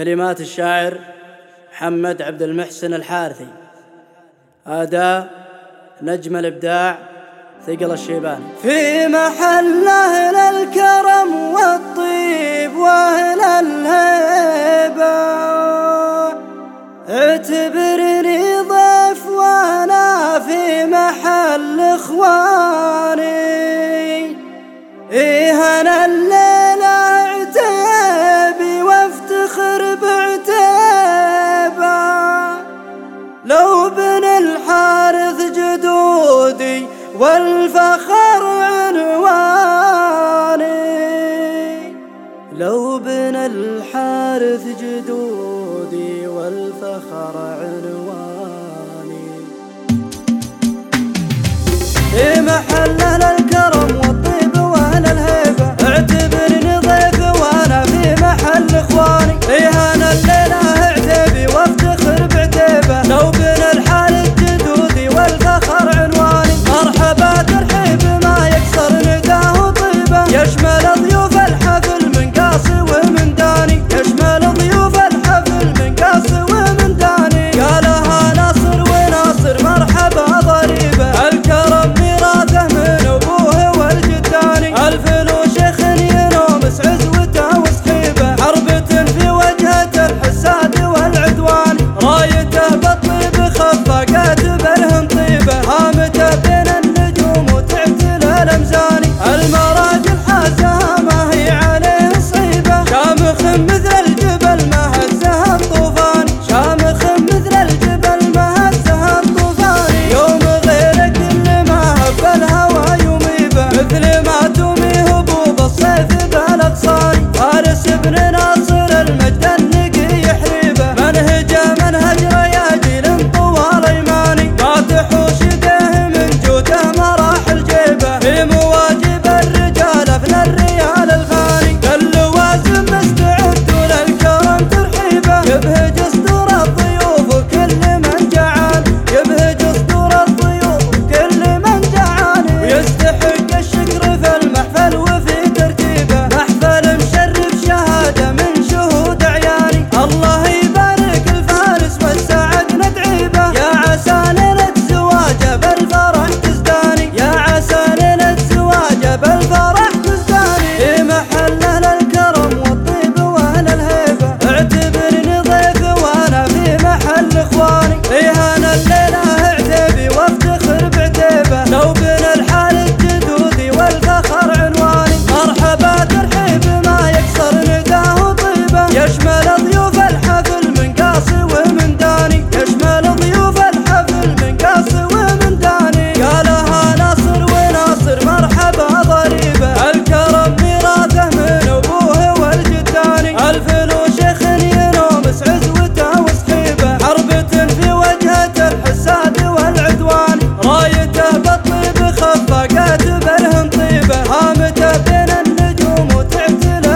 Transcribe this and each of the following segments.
كلمات الشاعر محمد عبد المحسن الحارثي. أداء نجم الإبداع ثقل الشيباني في محل أهل الكرم والطيب وأهل الهيبة اعتبرني ضيف وأنا في محل إخواني. إيه أنا الليلة والفخر عنواني لو بن الحارث جدودي والفخر عنواني. في محل الكرم والطيب واهل الهيبة. اعتبرني ضيف وأنا في محل اخواني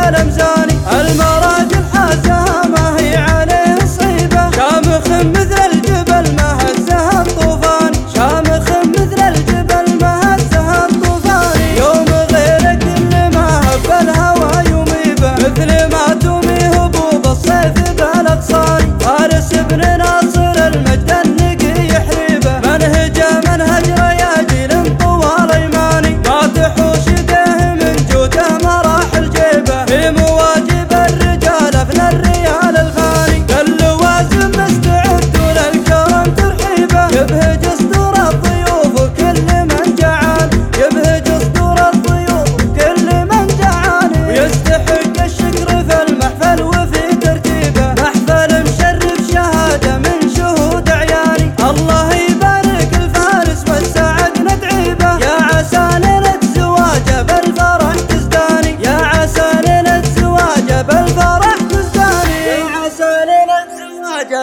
العالم زاني.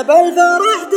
بل فرحت